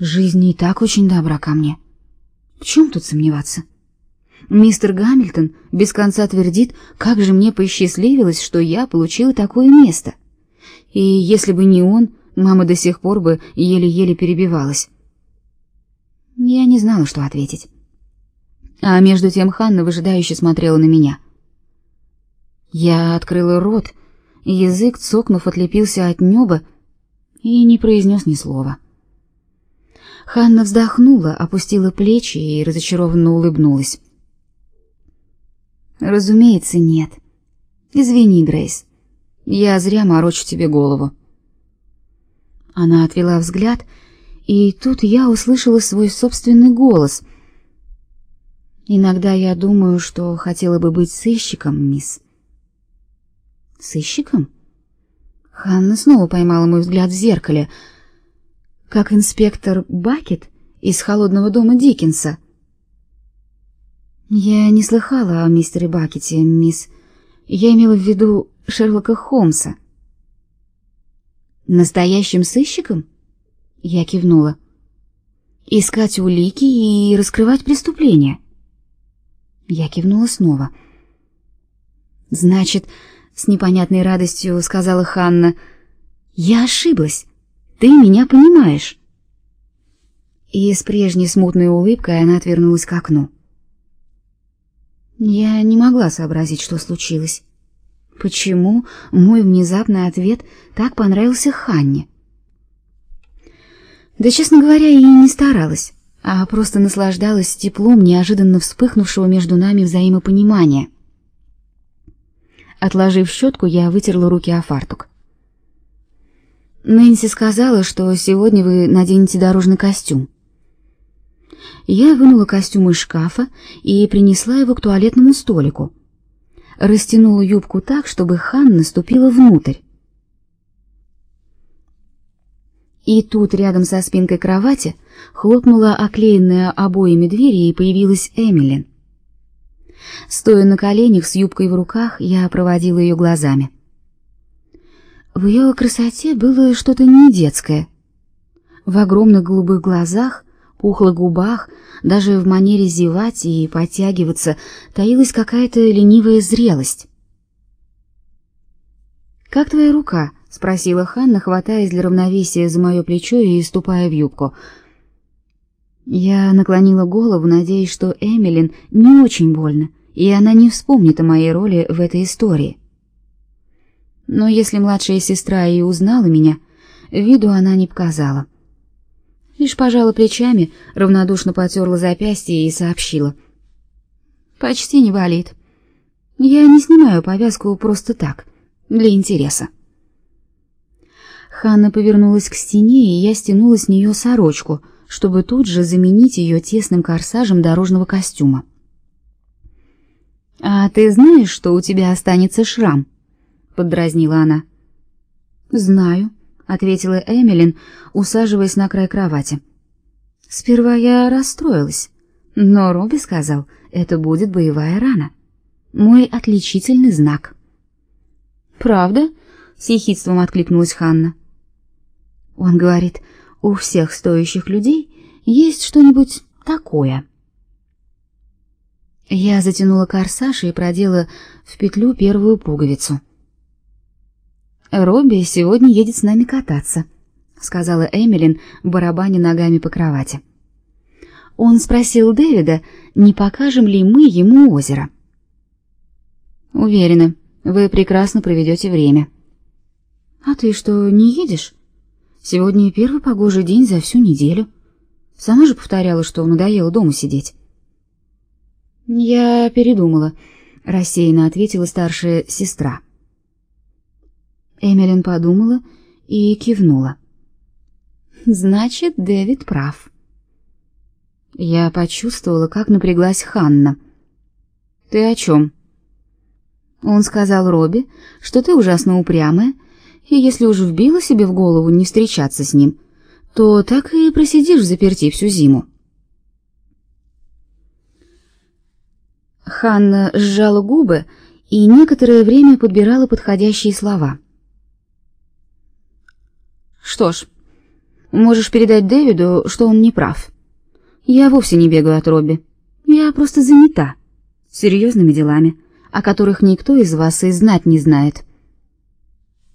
Жизнь и так очень добра ко мне. В чем тут сомневаться? Мистер Гамильтон без конца твердит, как же мне посчастливилось, что я получила такое место. И если бы не он, мама до сих пор бы еле-еле перебивалась. Я не знала, что ответить. А между тем Ханна выжидающе смотрела на меня. Я открыла рот, язык, цокнув, отлепился от неба и не произнес ни слова. Ханна вздохнула, опустила плечи и разочарованно улыбнулась. Разумеется, нет. Извини, Грейс. Я зря морочу тебе голову. Она отвела взгляд, и тут я услышала свой собственный голос. Иногда я думаю, что хотела бы быть сыщиком, мисс. Сыщиком? Ханна снова поймала мой взгляд в зеркале, как инспектор Бакет из холодного дома Диккенса. Я не слыхала о мистере Бакете, мисс. Я имела в виду Шерлока Холмса. Настоящим сыщиком? Я кивнула. Искать улики и раскрывать преступления. Я кивнула снова. Значит, с непонятной радостью сказала Ханна: "Я ошиблась. Ты меня понимаешь". И с прежней смутной улыбкой она отвернулась к окну. Я не могла сообразить, что случилось. Почему мой внезапный ответ так понравился Ханне? Да, честно говоря, и не старалась, а просто наслаждалась теплом неожиданно вспыхнувшего между нами взаимопонимания. Отложив щетку, я вытерла руки о фартук. Нэнси сказала, что сегодня вы наденете дорожный костюм. Я вынула костюм из шкафа и принесла его к туалетному столику. Растянула юбку так, чтобы Ханна ступила внутрь. И тут рядом со спинкой кровати хлопнула оклеенная обоями двери и появилась Эмилин. Стоя на коленях с юбкой в руках, я проводила ее глазами. В ее красоте было что-то не детское. В огромных голубых глазах пухлых губах, даже в манере зевать и подтягиваться таилась какая-то ленивая зрелость. «Как твоя рука?» — спросила Ханна, хватаясь для равновесия за мое плечо и ступая в юбку. Я наклонила голову, надеясь, что Эмилин не очень больно, и она не вспомнит о моей роли в этой истории. Но если младшая сестра и узнала меня, виду она не показала. — лишь пожала плечами, равнодушно потерла запястье и сообщила: "Почти не болит. Я не снимаю повязку просто так, для интереса". Ханна повернулась к стене, и я стянула с нее сорочку, чтобы тут же заменить ее тесным корсажем дорожного костюма. А ты знаешь, что у тебя останется шрам? Поддразнила она. Знаю, ответила Эмилин, усаживаясь на край кровати. Сперва я расстроилась, но Робби сказал, это будет боевая рана. Мой отличительный знак. Правда? с ехидством откликнулась Ханна. Он говорит: "У всех стоящих людей есть что-нибудь такое". Я затянула корсаж и продела в петлю первую пуговицу. Робби сегодня едет с нами кататься, сказала Эмилин, барабаня ногами по кровати. Он спросил Дэвида, не покажем ли мы ему озеро. Уверена, вы прекрасно проведете время. А ты что, не едешь? Сегодня первый погожий день за всю неделю. Сама же повторяла, что надоело дома сидеть. Я передумала, рассеянно ответила старшая сестра. Эмилин подумала и кивнула. Значит, Дэвид прав. Я почувствовала, как напряглась Ханна. Ты о чем?» Он сказал Робби, что ты ужасно упрямая, и если уж вбила себе в голову не встречаться с ним, то так и просидишь заперти всю зиму. Ханна сжала губы и некоторое время подбирала подходящие слова. Что ж, Можешь передать Дэвиду, что он не прав. Я вовсе не бегаю от Робби. Я просто занята серьезными делами, о которых никто из вас и знать не знает.